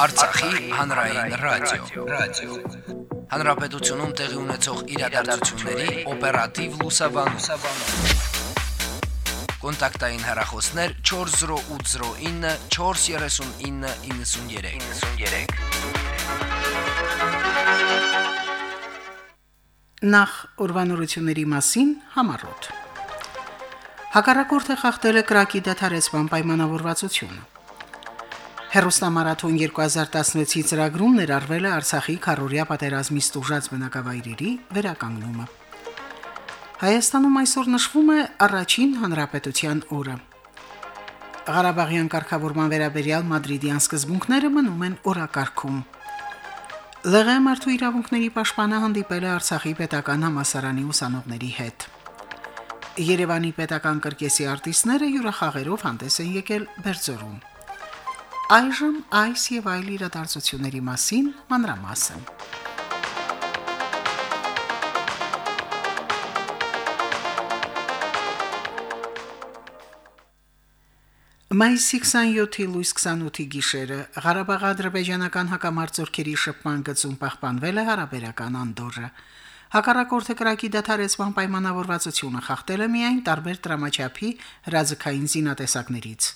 Արցախի հանրային ռադիո, ռադիո։ Հանրապետությունում տեղի ունեցող իրադարձությունների օպերատիվ լուսաբանում։ Կոնտակտային հեռախոսներ 40809 43993։ 93։ Նախ ուրվանորությունների մասին համառոտ։ Հակառակորդը խախտել է կրակի դադարեցման պայմանավորվածությունը։ Հերոստամարաթոն 2016-ի ծրագրում ներառվել է Արցախի քարորիա պատերազմի ստուժած բնակավայրերի վերականգնումը։ Հայաստանում այսօր նշվում է առաջին հանրապետության օրը։ Ղարաբաղյան կարգավորման վերաբերյալ մադրիդյան սկզբունքները մնում են օրակարգում։ ԼՂ մարդու իրավունքների պաշտպանը հանդիպել է Արցախի պետական համասարանի ուսանողների հետ։ Երևանի պետական կրկեսի արտիստները յուրախաղերով հանդես են եկել Բերձորում։ Այժմ այս եւ այլ իրադարձությունների մասին մանրամասն։ Մայիսի 27-ի լույս 28-ի գիշերը Ղարաբաղ-ադրբեջանական հակամարտությունների շփման գծում պահպանվել է հարաբերական անդորը։ Հակառակորդը կրակի դադարեցման պայմանավորվածությունը խախտել է միայն տարբեր դրամաչափի հրաձգային զինատեսակներից։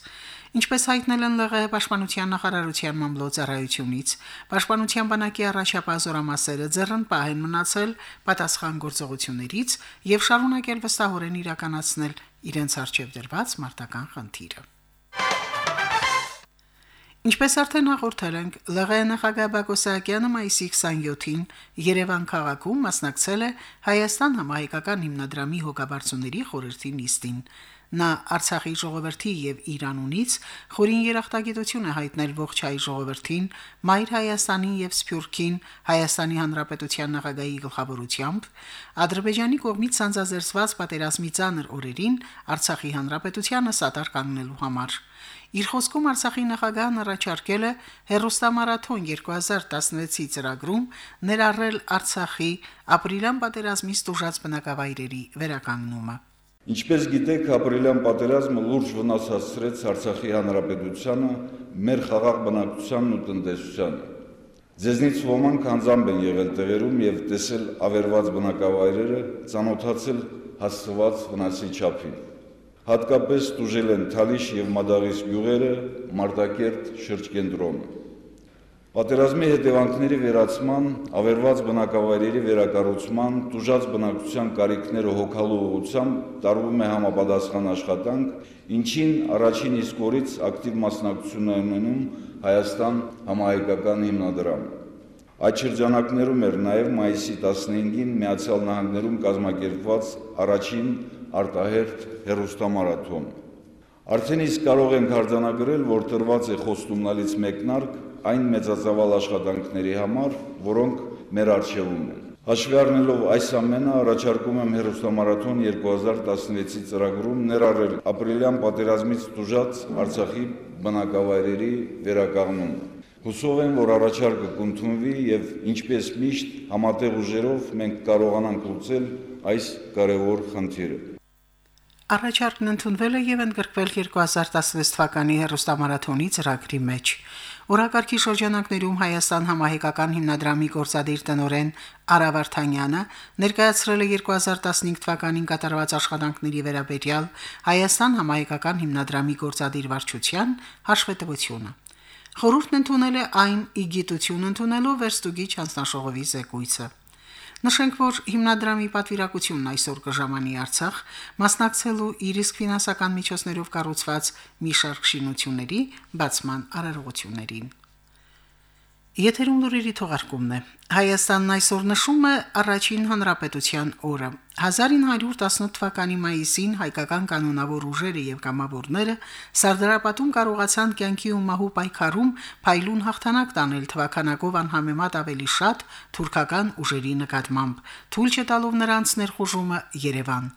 Ինչպես հայտնել են ԼՂՀ պաշտպանության նախարարության մամլոյցարայությունից, պաշտպանության բանակի առաջապահ զորամասերը ձեռնպահ են մնացել պատասխան գործողություններից եւ շարունակել վստահորեն իրականացնել իրենց արժեվ դրված մարտական խնդիրը։ Ինչպես արդեն հաղորդել ենք, ԼՂ նախագահ Բակո Սահակյանը մայիսի 27-ին Երևան քաղաքում մասնակցել է Հայաստան համահայկական հիմնադրամի հոգաբարձուների խորհրդի նիստին։ Նա Արցախի ժողովրդի եւ Իրանունից խորին երախտագիտություն է հայտնել ողջ հայ ժողովրդին, Մայր Հայաստանին եւ Սփյուռքին Հայաստանի Հանրապետության նախագահի գլխավորությամբ Ադրբեջանի կողմից ցանցազերծված պատերազմի ցաներ օրերին Արցախի Հանրապետությանը սատար կանգնելու համար։ Իր խոսքում Արցախի նախագահն առաջարկել է հերոստամարաթոն 2016-ի ծրագրում ներառել Արցախի ապրիլյան պատերազմի ստուժած բնակավայրերի վերականգնումը։ Ինչպես գիտեք, ապրիլյան պատերազմը լուրջ վնաս հասցրեց Արցախի հանրապետությանը, մեր խաղաղ բնակչությանն ու տնտեսությանը։ Ձեզնից ոմանք անձամբ են եղել տեղերում եւ տեսել ավերված բնակավայրերը, ցանոթացել հասցված վնասի չափին։ Հատկապես դուժել են Թալիշ եւ Մադաղիս գյուղերը, Մարտակերտ շրջկենտրոնը։ Պատերազմի հետևանքների վերացման, ավերված բնակավայրերի վերակառուցման, դուժած բնակչության կարիքները հոգալու ուղղությամբ տարվում է համապատասխան աշխատանք, ինչին առաջին իսկ օրից ակտիվ մասնակցություն է ունենում Հայաստան համահայկական հիմնադրամը։ Այդ շրջանակներում էր նաև մայիսի 15-ին Միացյալ Նահանգներում կազմակերպված առաջին արտահերթ հերոստամարաթոն։ Արդեն իսկ կարող ենք արձանագրել, որ տրված է խոստումնալից մեկնարկ այն մեծածավալ աշխատանքների համար, որոնք մեր արժևում են։ Հաշվի առնելով այս ամենը, առաջարկում եմ հերոստամարաթոն 2016-ի ծրագրում ներառել ապրիլյան պատերազմից դժուժած Արցախի բնակավայրերի վերականգնում։ Հուսով եմ, որ առաջարկը կընդունվի եւ ինչպես միշտ համատեղ ուժերով մենք կարողանանք լուծել այս կարևոր խնդիրը։ Առաջարկն ընդունվել է եւ ընդգրկվել 2016 թվականի հերոստամարաթոնի ծրագրի մեջ։ Օրակարգի շրջանակներում Հայաստան համահայկական հիմնադրամի գործադիր տնօրեն Արա Վարդանյանը ներկայացրել է 2015 թվականին կատարված աշխատանքների վերաբերյալ Հայաստան համահայկական հիմնադրամի գործադիր վարչության հաշվետվությունը։ Խորհուրդն ընդունել է այն իգիտություն ընդունելով վերստուգի չանցնաշողովի զեկույցը։ Նշենք, որ հիմնադրամի պատվիրակությունն այսօր կժամանի Արցախ, մասնակցելու իր իսկ ֆինանսական միջոցներով կառուցված մի շարք շինությունների բացման արարողություններին։ Եթերում լուրերի թողարկումն է։ Հայաստանն այսօր նշում է առաջին հանրապետության օրը։ 1918 թվականի մայիսին հայկական կանոնավոր ուժերը եւ կամավորները Սարդարապատում կարողացան կյանքի ու մահու պայքարում փայլուն հաղթանակ տանել թվականակով անհամեմատ ավելի շատ թուրքական ուժերի նկատմամբ, թույլ չտալով նրանց ներխուժումը Երևան։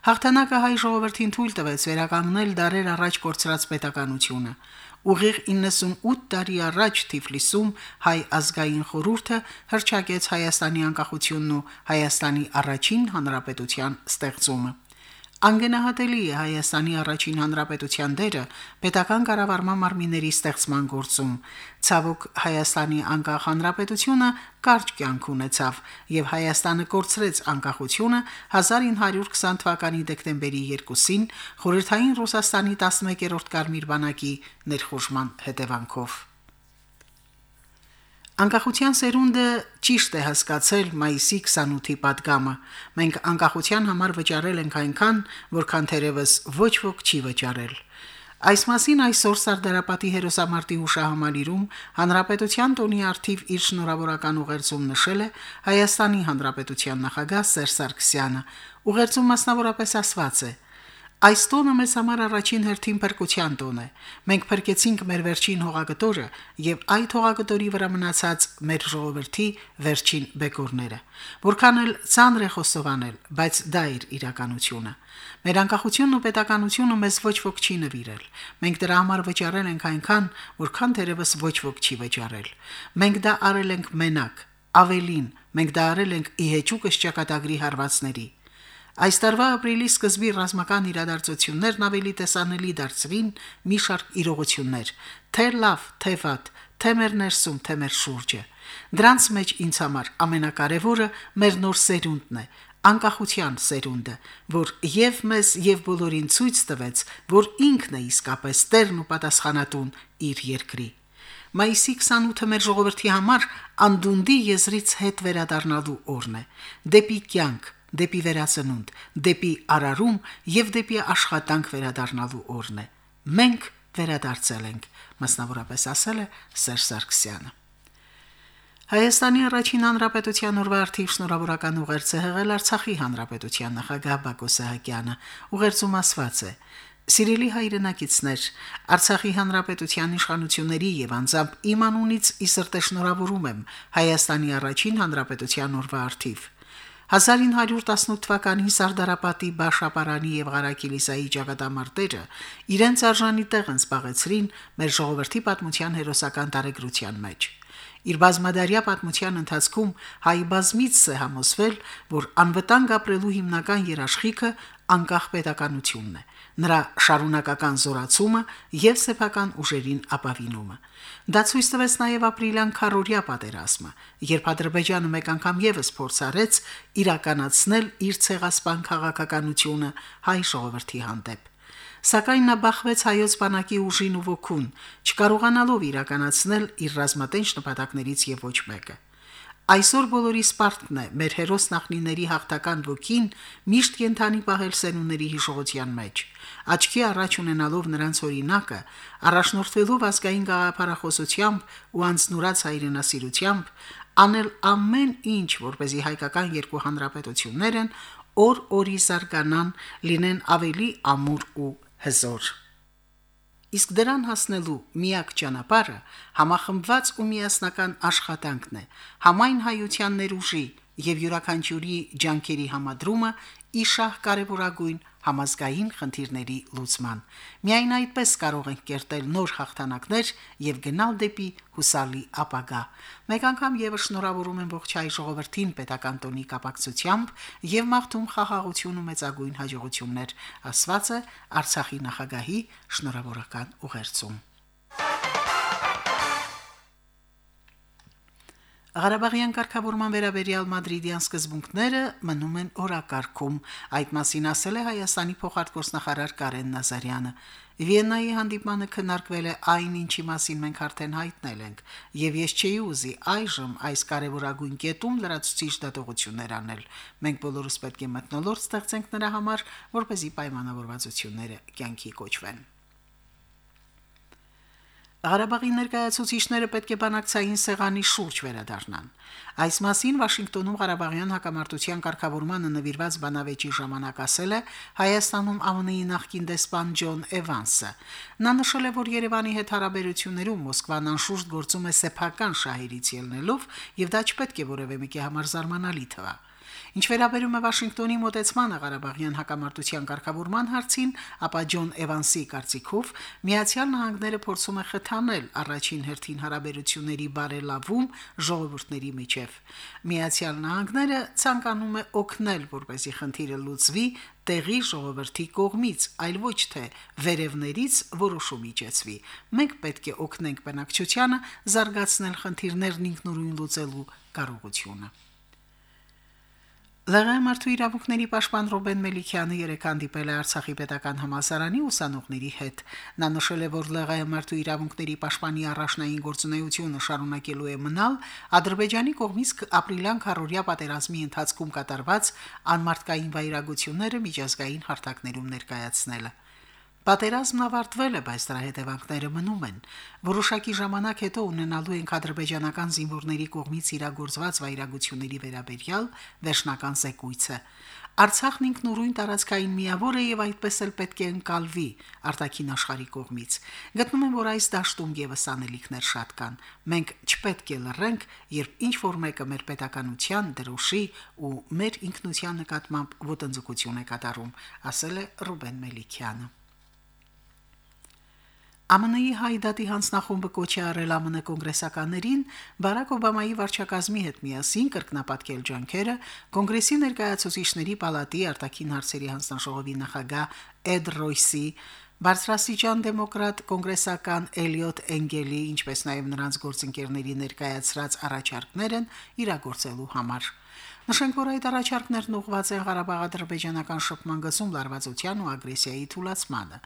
Հաղթանակը հայ ժողովրդին թույլ տվեց վերականգնել դարեր առաջ կորցրած պետականությունը։ Ուղիղ 98 տարի առաջ Թիֆլիսում հայ ազգային խորհուրդը հրճակեց Հայաստանի անկախությունն ու Հայաստանի առաջին հանրապետության ստեղծումը։ Անգենահատելի է Հայաստանի առաջին հանրապետության դերը պետական կառավարման մարմինների ստեղծման գործում։ Ցավոք Հայաստանի անկախ հանրապետությունը կարճ կյանք ունեցավ եւ Հայաստանը կորցրեց անկախությունը 1920 թվականի դեկտեմբերի 2-ին խորհրդային Ռուսաստանի 11-րդ կարմիր բանակի ներխուժման հետևանքով։ Անկախության սերունդը ճիշտ է հասկացել մայիսի 28-ի падգամը։ Մենք անկախության համար վճարել ենք այնքան, որքան թերևս ոչ ոք չի վճարել։ Այս մասին այսօր Սարդարապետի հերոսամարտի հուշահամալիրում Հանրապետության տոնի արթիվ իր շնորհավորական ուղերձում նշել է Հայաստանի Հանրապետության նախագահ Սերժ Սարգսյանը։ Ուղերձում մասնավորապես ասված է. Այս տոնը մեզ համար առաջին հերթին փրկության տոն է։ Մենք փրկեցինք մեր վերջին հողագտորը եւ այդ հողագտորի վրա մնացած մեր ժողովրդի վերջին բեկորները։ Որքան էլ ցանր է խոստովանել, բայց դա իր իրականությունը։ Մեր անկախությունն ու պետականությունը մեզ ոչ ոք չի նվիրել։ Մենք դրա համար վճարել ենք այնքան, որքան թերևս ոչ ոք չի վճարել։ Մենք դա արել ենք մենակ, ավելին, մենք դա արել ենք ի հեճուկս ճակատագրի հարվածների։ Այս տարվա ապրիլի սկզբի ռազմական իրադարձություններն ավելի տեսանելի դարձրին մի շարք իրողություններ, թե լավ, թե վատ, թե մեր ներսում, թե մեր շուրջը։ Դրանց մեջ ինձ համար ամենակարևորը մեր նոր սերունդն է, անկախության սերունդը, որ եւ մեզ եւ բոլորին ցույց տվեց, որ ինքն է իսկապես տերն ու պատասխանատուն իր երկրի։ Մայիսի 28-ը մեր ժողովրդի համար անդունդի եզրից հետ վերադառնալու օրն է։ Դեպի կյանք, դեպի վերածնունդ, դեպի արարում եւ դեպի աշխատանք վերադառնալու օրն է։ Մենք վերադարձել ենք, մասնավորապես ասել է Սերժ Սարգսյանը։ Հայաստանի առաջին հանրապետության օրվա արդիվ շնորհավորական ուղերձը հղել Արցախի հանրապետության նախագահ Բակո Սահակյանը։ Ուղերձում ասված է. Սիրելի հայրենակիցներ, Արցախի հանրապետության իշխանությունների եւ անձամբ իմ անունից ի սրտե շնորհավորում եմ Հայաստանի առաջին հանրապետության օրվա արդիվ։ 1918 թվականին Սարդարապետի Բաշապարանի եւ Ղարակիլիսայի ճակատամարտերը իրենց արժանի տեղ են զբաղեցրին մեր ժողովրդի պատմության հերոսական տարեգրության մեջ։ Իր բազմադարյա պատմության ընթացքում հայ բազմից է համոզվել, որ անվտանգ ապրելու հիմնական երաշխիքը անկախ պետականությունն է, նրա շարունակական զորացումը եւ սեփական ուժերին ապավինումը։ Դա ցույց տվեց նաև ապրիլյան քարորիա պատերազմը, երբ Ադրբեջանը մեկ անգամ եւս փորձարեց իրականացնել իր ցեղասպան քաղաքականությունը հայ ժողովրդի հանդեպ։ Սակայն նա բախվեց հայոց բանակի ուժին ու ոգուն, չկարողանալով իրականացնել իր ռազմատենչ նպատակներից եւ ոչ մեկը։ Այսօր բոլորի սպարտն է մեր հերոս նախնիների հաղթական ոգին միշտ կենթանի պահել սենուների հիշողության մեջ։ Աչքի առաջ ունենալով նրանց օրինակը, առաջնորդվելով ազգային գաղափարախոսությամբ ու անձնուրաց հայրենասիրությամբ, անել ամեն ինչ, որ เป զի հայկական երկու հանրապետություններն օր-օրի զարգանան, լինեն ավելի ամուր ու հզոր։ Իսկ դրան հասնելու միակ ճանապարհը համախմբված ու միասնական աշխատանքն է, համայն հայության ներուժի եւ յուրաքանչյուրի ջանքերի համադրումը իշահ կարևորագույն համազգային խնդիրների լուծման։ Միայն այդպես կարող ենք կերտել նոր հաղթանակներ եւ գնալ դեպի հուսալի ապագա։ Մեկ անգամ եւս շնորհավորում եմ ողջ հայ ժողովրդին պետական տոնի կապակցությամբ եւ մաղթում խաղաղություն ու մեծագույն հաջողություններ, ասված է Արցախի նախագահի շնորհավորական ուղերձում։ Ղարաբաղյան կարգավորման վերաբերյալ մադրիդյան սկզբունքները մնում են օրակարգում, այդ մասին ասել է Հայաստանի փոխարտգործնախարար Կարեն Նազարյանը։ Վիեննայի հանդիպմանը քննարկվել է այն, ինչի մասին մենք արդեն հայտնել ենք, եւ ես չէի ուզի այժմ այս կարևորագույն կետում լրացուցիչ դատողություններ անել։ Մենք բոլորս պետք է մտնոլորտ ստեղծենք նրա համար, որպեսզի պայմանավորվածությունները կյանքի կոչվեն։ Ղարաբաղի ներկայացուցիչները պետք է բանակցային սեղանի շուրջ վերադառնան։ Այս մասին Վաշինգտոնում Ղարաբաղյան հակամարտության կարգավորմանը նվիրված բանավեճի ժամանակ ասել է Հայաստանում ԱՄՆ-ի նախկին դեսպան Ջոն Էվանսը։ Նա նշել է, որ Երևանի հետ հարաբերություններում Մոսկվան անշուշտ գործում է սեփական շահերից ելնելով, եւ դա չպետք է որևէ մեկի համար զարմանալի թվա։ Ինչ վերաբերում է Վաշինգտոնի մոտեցմանը Ղարաբաղյան հակամարտության ղեկավարման հարցին, ապա Ջոն Էվանսի կարծիքով Միացյալ Նահանգները փորձում է խթանել առաջին հերթին հարաբերությունների բարելավում ժողովուրդների միջև։ Միացյալ Նահանգները ցանկանում է օգնել, որպեսզի խնդիրը լուծվի տեղի ժողովրդի կողմից, այլ ոչ թե վերևներից որոշում իջեցվի։ Մենք պետք է օգնենք բնակչությանը զարգացնել խնդիրներն ինքնուրույն լուծելու կարողությունը։ ԼՂՀ մարդու իրավունքների պաշտպան Ռոբեն Մելիքյանը երեկ հանդիպել է Արցախի պետական համալսարանի ուսանողների հետ։ Նա նշել է, որ ԼՂՀ մարդու իրավունքների պաշտպանի առաջնային գործունեությունը շարունակելու է մնալ Ադրբեջանի կողմից ապրիլյան քարորիա պատերազմի ընթացքում կատարված անմարտկային վայրագությունները միջազգային հարթակներում ներկայացնելը։ Պատերազմն ավարտվել է, բայց դրա հետևանքները մնում են։ Որոշակի ժամանակ հետո ունենալու ենք ադրբեջանական զինվորների կողմից իրագործված վայրագությունների վերաբերյալ վերջնական զեկույցը։ Արցախն ինքնուրույն տարածքային միավոր է եւ այդպես էլ պետք է ընկալվի արտաքին աշխարհի կողմից։ Գտնում եմ, որ այս դաշտում եւս անելիքներ շատ կան։ Մենք չպետք է լռենք, երբ ինչ որ մեկը մեր պետականության, դրոշի ու մեր ինքնության նկատմամբ ոտնձգություն է կատարում, ասել է Ռուբեն Մելիքյանը։ ԱՄՆ-ի հայդատի հանձնախումբը կոչի արել ԱՄՆ կոնգրեսականներին Բարակ Օբամայի վարչակազմի հետ միասին կրկնապատկել ջանքերը կոնգրեսի ներկայացուցիչների պալատի արտաքին հարցերի հանձնաժողովի նախագահ Էդ Ռոյսի Բարձրաստիճան դեմոկրատ կոնգրեսական Էլիոտ Էնգելի, ինչպես նաև նրանց գործընկերների ներկայացրած առաջարկներն իրագործելու համար։ Նշենք, որ այդ առաջարկներն ուղղված են Ղարաբաղ-ադրբեջանական շփման գծում լարվածության ու ագրեսիայի թուլացմանը։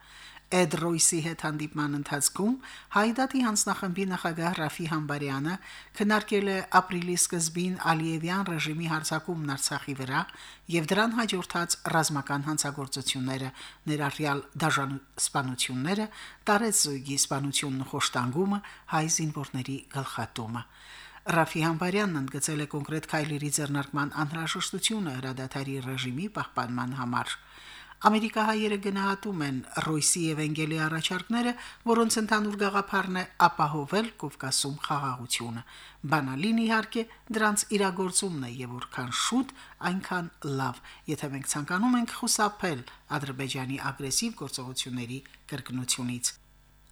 Էդ Ռոյսի հետ հանդիպման ընթացքում Հայդատի հանձնախմբի նախագահ Ռաֆի Համբարյանը քննարկել է ապրիլի սկզբին Ալիևյան ռեժիմի հարձակումն Արցախի վրա եւ դրան հաջորդած ռազմական հանցագործությունները, ներառյալ դաժան սպանությունները, տարեցույգի սպանությունն ու խոշտանգումը, հայ զինվորների գլխատումը։ Ռաֆի Համբարյանն ընդգծել է կոնկրետ քայլերի ձեռնարկման անհրաժեշտությունը հրադադարի ռեժիմի պահպանման համար։ Ամերիկահայերը գնահատում են Ռոյսի եւ Էնգելի առաջարկները, որոնց ընդհանուր գաղափարն է ապահովել Կովկասում խաղաղությունը։ Բանալին իհարկե դրանց իրագործումն է եւ որքան շուտ, այնքան լավ, եթե մենք ցանկանում ենք խուսափել Ադրբեջանի ագրեսիվ գործողությունների կրկնությունից։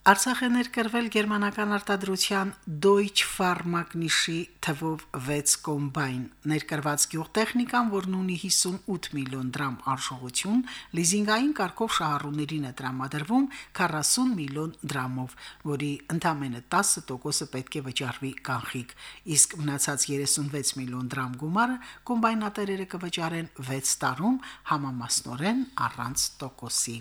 Արցախ է ներկրվել գերմանական արտադրության Deutsche Pharma-նիշի թվով 6 կոմբայն։ Ներկրված գյուղտեխնիկան, որն ունի 58 միլիոն դրամ արժողություն, լիզինգային կարգով շահառուներին է տրամադրվում 40 միլիոն դրամով, որի ընդամենը 10%-ը պետք է վճարվի կանխիկ, իսկ մնացած 36 միլիոն դրամ գումարը կոմբայնատերերը կվճարեն 6 տարում համամասնորեն առանց տոկոսի։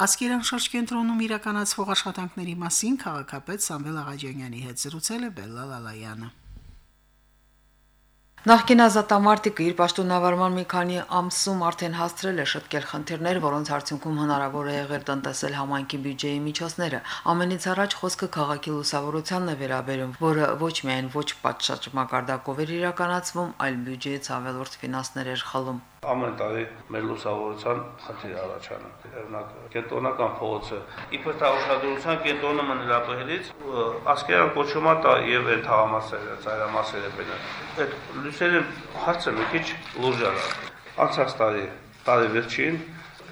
Ասկերան շրջկենտրոնում իրականացվող աշխատանքների մասին քաղաքապետ Սամվել Աղաջանյանի հետ զրուցել է Բելլա Լալայանը։ Նախկին ազատամարտիկը իր պաշտոնավարման մի քանի ամսում արդեն հաստրել է շտկել խնդիրներ, որոնց արդյունքում հնարավոր է եղել տնտեսել համայնքի բյուջեի միջոցները։ Ամենից առաջ խոսքը քաղաքի լուսավորությանն է վերաբերում, որը ոչ միայն ոչ պատշաճ մակարդակով էր իրականացվում, այլ բյուջեից ավելորդ ֆինանսներ էր խլում։ Ամեն տարի մեր լուսավորության խնդիր առաջանում։ Օրինակ, կենտրոնական փողոցը իբր դա ուշադրության կենտրոնը մնելապահելից ասկերան կոչումա տա եւ այն թաղամասերը, ծայրամասերը բնա։ Այդ լուսերը հարցը մի քիչ լուրջ է։ Անցած տարի, տարի վերջին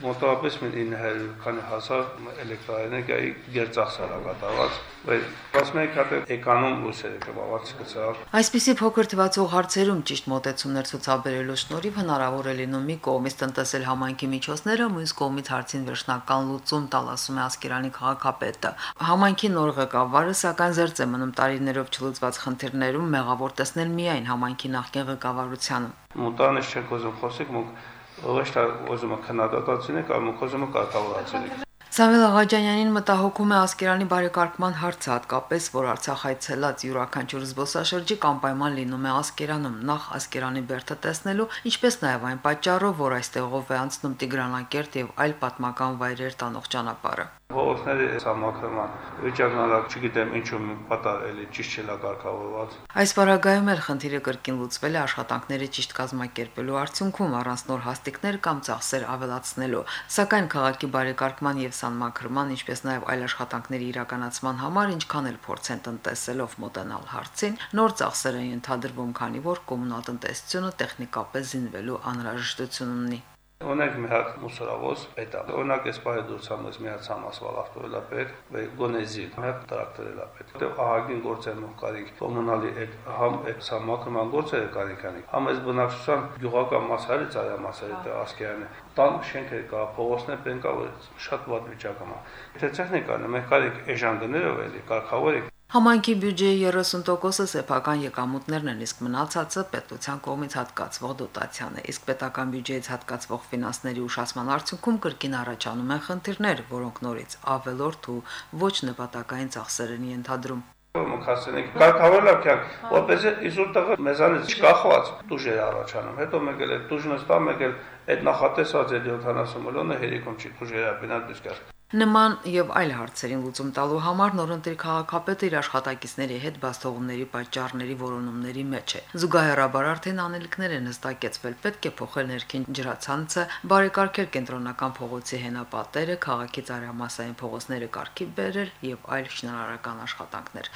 մոտավորապես 900 քանի հազար էլեկտրաէներգիայի գերծախսար կատարված, բայց ասում հատ էկոնոմ լույսերը կբավարար սկսալ։ Այսպիսի փոքր թվացող հարցերում ճիշտ մոտեցումներ ցուցաբերելու շնորհիվ հնարավոր է լինում մի կողմից տնտեսել համայնքի միջոցները, մյուս կողմից հարցին վերջնական լուծում տալ, ասում է Ասկերանի քաղաքապետը։ Համայնքի նոր ղեկավարը սակայն զերծ է մնում տարիներով չլուծված խնդիրներում մեղավոր տեսնել միայն համայնքի նախկին ղեկավարությանը։ Մոտանիշ չեք ուզում խոսեք, մոք ոչ թե ուզում է քննադատացնի կամ ուզում է կարգավորացնի։ Սամվել Աղաջանյանին մտահոգում է Ասկերանի բարեկարգման հարցը, հատկապես որ Արցախ այցելած յուրաքանչյուր զբոսաշրջիկ անպայման լինում է Ասկերանում, նախ Ասկերանի բերդը տեսնելու, ինչպես նաև այն պատճառով, որ այստեղով է անցնում Տիգրանակերտ եւ այլ պատմական վայրեր տանող ճանապարհը։ Փողոցների համակրման վիճակն արագ չգիտեմ ինչու պատահելի ճիշտ չէ կարգավորված։ Այս վարագայում էլ խնդիրը կրկին լուծվել է աշխատանքների ճիշտ կազմակերպելու արդյունքում առանց նոր հաստիկներ կամ ծախսեր ավելացնելու, սակայն քաղաքի բարեկարգման եւ սանմակրման, ինչպես նաեւ այլ աշխատանքների իրականացման համար ինչքան էլ փորձեն տնտեսելով մոտենալ հարցին, նոր ծախսեր են ենթադրվում, քանի որ կոմունալ տնտեսությունը տեխնիկապես զինվելու անհրաժեշտություն ունի։ Օրինակ մի հատ մուսորավոզ պետ է։ Օրինակ այս բարի դուրսամ ես մի հատ համասվալ ավտոելա պետ, վե գոնեզիլ, մի հատ տրակտորելա պետ։ Դե ահագին գործեր նոր կարիք կոմունալի այդ համ այդ համակրման գործերը կարիքանի։ Համ այս բնակչության գյուղական մասարի ծայրամասարի դե ասկերանը տան շենքեր կա, փողոցներ բեն կա, որ շատ վատ վիճակում է։ Եթե տեխնիկան մենք կարիք էժան գներով էլի, կարգավորիկ Համանքի բյուջեի 30%-ը սեփական եկամուտներն են, իսկ մնացածը պետության կողմից հատկացվող դոտացիան է։ Իսկ պետական բյուջեից հատկացվող ֆինանսների ուշացման արդյունքում կրկին առաջանում են խնդիրներ, որոնք նորից ավելորդ ու ոչ նպատակային ծախսեր են ենթադրում մխասենենք կարգավորել ակյանք որպես իսուր տղը մեզանից չկախված դուժեր առաջանում հետո մեկ էլ այդ դուժն ստա մեկ էլ այդ նախատեսած այդ 70 միլիոնը հերիքում չի դուժերը բնալ դիսկաս Նման եւ այլ հարցերին լուծում տալու համար նորընտիր քաղաքապետը իր աշխատակիցների հետ բաստողումների պատճառների որոնումների մեջ է։ Զուգահեռաբար արդեն անելիքներ են հստակեցվել, պետք է փոխել ներքին ջրացանցը, բարեկարգել կենտրոնական փողոցի հենապատերը, քաղաքի ծայրամասային փողոցները կարգի բերել եւ այլ շինարարական աշխատանքներ։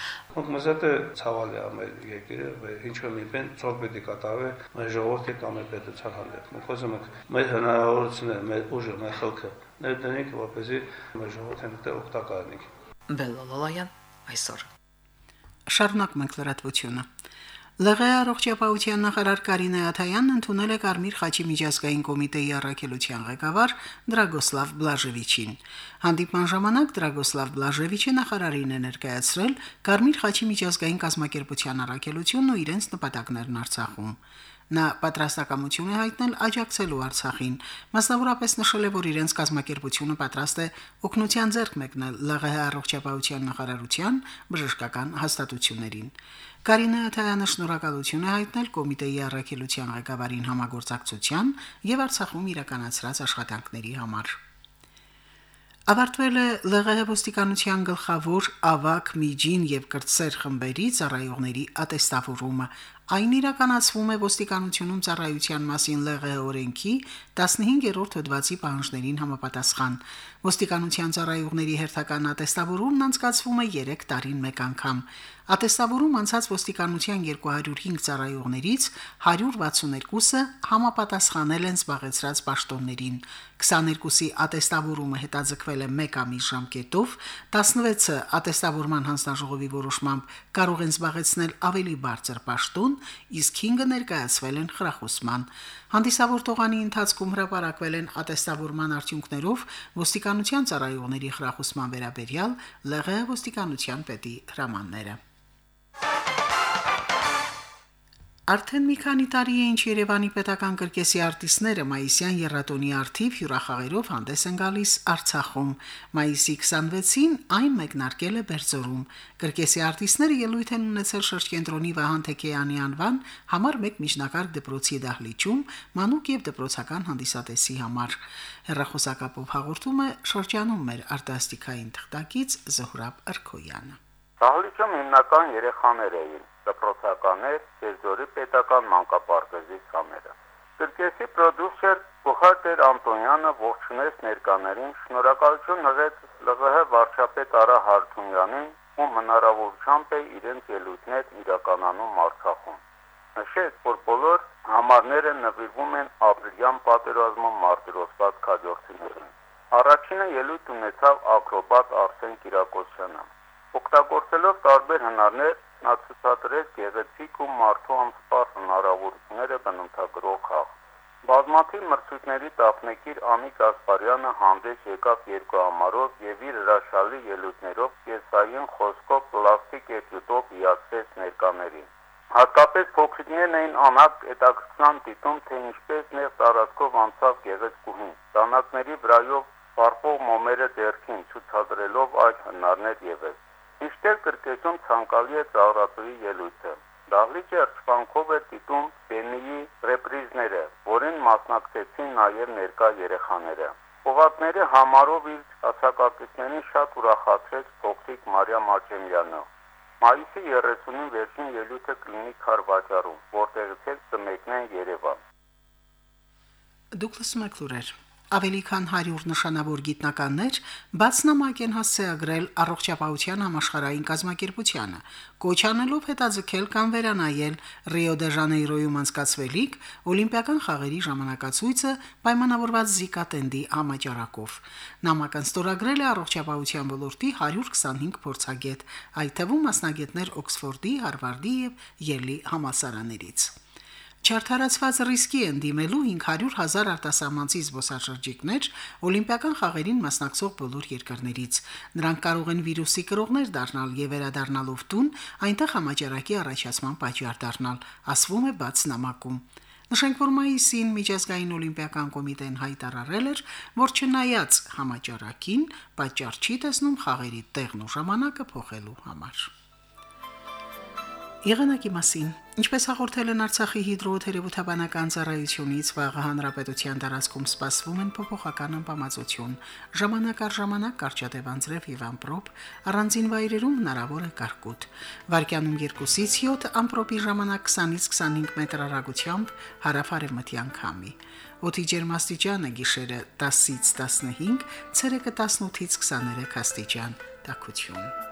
մզեթե ցավալի է մեր երկիրը, ինչ որ մի բան ծոր պետք է կատարվի մեր ժողովրդի կամ պետության հանդեպ։ Մենք ուզում ենք մեր հնարավորությունները, մեր ուժը, մեր խելքը ներդնենք, որպեսզի մեր ժողովրդին դե օգտակար լինենք։ Բելլալալայան այսօր։ Շարունակ մենք լրատվությունը։ ԼՂ առողջապահության նախարար Կարինե Աթայանն ընդունել է Կարմիր խաչի միջազգային կոմիտեի առաքելության ղեկավար Դրագոսլավ Բլաժևիչին։ Հանդիպման ժամանակ Դրագոսլավ Բլաժևիչը նախարարին է ներկայացրել Կարմիր խաչի միջազգային կազմակերպության առաքելությունն ու իրենց նպատակներն Արցախում։ Նա պատրաստակամություն է հայտնել աջակցելու Արցախին։ Մասնավորապես նշել է, որ իրենց կազմակերպությունը պատրաստ է օգնության ձեռք մեկնել ԼՂՀ առողջապահության նախարարության բժշկական հաստատություններին։ Կարինե Աթայանը շնորհակալություն է հայտնել կոմիտեի առաքելության ղեկավարին համագործակցության եւ Արցախում իրականացրած աշխատանքների համար։ Ավարտվել է ԼՂՀ ոստիկանության գլխավոր ավակ միջին եւ կրտսեր խմբերի ծառայողների ատեստավորումը Այն իրականացվում է ոստիկանությունում ծառայության մասին ԼՂ օրենքի 15-րդ հոդվածի պահանջներին համապատասխան։ Ոստիկանության ծառայողների հերթական ատեստավորումն անցկացվում է 3 տարին մեկ անգամ։ Ատեստավորում անցած ոստիկանության 205 ծառայողներից 162-ը համապատասխանել են զբաղեցրած պաշտոններին։ 22-ի ատեստավորումը հետաձգվել է 1 ամիս ժամկետով, 16-ը ատեստավորման հանձնաժողովի որոշմամբ կարող են զբաղեցնել ավելի բարձր պաշտոն, իսկ 5-ը ներկայացվել են խրախուսման։ Հանդիսավոր տողանի ընթացքում հրապարակվել են ատեստավորման արդյունքներով ոստիկանության ծառայողների խրախուսման վերաբերյալ ԼՂ ոստիկանության պետի հրամանները։ Արդեն մի քանի տարի է ինչ Երևանի պետական կրկեսի արտիստները մայիսյան երաթոնի արթիվ հյուրախաղերով հանդես են գալիս Արցախում։ Մայիսի 26-ին այն մեկնարկել է Բերձորում։ Կրկեսի արտիստները ելույթ են ունեցել շրջենտրոնի Վահան Թեքեյանի անվան համար 1 միջնակարգ դպրոցի դահլիճում մանուկ եւ դպրոցական հանդիսատեսի համար։ Հերրախոսակապով հաղորդում է շրջանում մեր արտասթիկային թղթակից Զոհրաբ Արքոյանը։ Դահլիճում հիմնական երեխաներ էին դպրոցականներ, Գերձորի պետական մանկապարտեզի սաները։ Կրկեսի պրոդյուսեր Բուխարտեր Անտոնյանը ողջունեց ներկաներին, շնորհակալություն նվեց ԼՂՀ վարչապետ Արա Հարությունյանին, ում հնարավորությամբ է իրենց ելույթներ իրականանում Արցախում։ Նշեց, որ բոլոր համարները նվիրվում են ապրիլյան պատերազմում մարտիրոսված քաջորդիներին։ Առաջինը ելույթ ունեցավ ակրոբատ Արսեն Կիրակոսյանը։ Օգտագործելով տարբեր հնարներ, նա ցուցադրեց գեղեցիկ ու մարդու ամսպար հնարավորությունները բնութագրող խաղ։ Բազմաթիվ մրցույթների տափնեկիր Ամիկ Ասպարյանը հանդես եկավ երկու համարով եւ իր հրաշալի ելույթներով կեսային խոսքով պլաստիկ էտյուդով հիացեց ներկաներին։ Հատկապես փոքրիկներն էին անհատ հետաքրքրան դիտում, թե ինչպես նեղ տարածքով անցավ գեղեցկուհին։ Տանակների վրայով վարպող մոմերը դերքին ցուցադրելով այլ հնարներ եւս։ Միշտեր կրկեսում ցանկալի է ծաղրատուի ելույթը։ Դահլիճը երճվանքով է դիտում Բենիի ռեպրիզները, որին մասնակցեցին նաև ներկա երեխաները։ Օղակների համարով իր հասակակիցներին շատ ուրախացրեց փոքրիկ Մարիամ Աճեմյանը։ Մայիսի 30-ին վերջին ելույթը կլինի Խարվաճարում, որտեղից էլ կմեկնեն Երևան։ Դուգլաս Մակլուրեր ավելի քան 100 նշանավոր գիտնականներ բացնամակ են հասցեագրել առողջապահության համաշխարհային կազմակերպությանը, կոչանելով հետաձգել կամ վերանայել Ռիո դե Ժանեյրոյում անցկացվելիք Օլիմպիական խաղերի ժամանակացույցը պայմանավորված Զիկա տենդի համաճարակով։ Նամակն ստորագրել է առողջապահության ոլորտի 125 փորձագետ, այդ թվում մասնագետներ Օքսֆորդի, Հարվարդի եւ Յելի համալսարաններից։ Չարթարացված ռիսկի են դիմելու 500 հազար արտասահմանցի զբոսաշրջիկներ Օլիմպիական խաղերին մասնակցող բոլոր երկրներից։ Նրանք կարող են վիրուսի կրողներ դառնալ եւ վերադառնալով տուն այնտեղ համաճարակի առաջացման պատճառ դառնալ, ասվում է բաց նամակում։ Նշենք, որ մայիսին միջազգային օլիմպիական կոմիտեն հայտարարել էր, որ չնայած համաճարակին, պատճառ չի տեսնում խաղերի տեղն ու ժամանակը փոխելու համար։ Եղանակի մասին. Ինչպես հաղորդել են Արցախի հիդրոթերապևտաբանական ծառայությունից, վաղը հանրապետության տարածքում սպասվում են փոփոխական անբավարարություն։ Ժամանակ առ ժամանակ կարճատև անձրև եւ ամպրոպ, առանձին վայրերում հնարավոր է կարկուտ։ Վարկյանում 2-ից 7 ամպրոպի ժամանակ 20-ից 25 մետր հեռագությամբ հարավարևմտյան քամի։ Օդի ջերմաստիճանը գիշերը 10-ից 15, ցերեկը 18-ից 23 աստիճան։ Տակություն։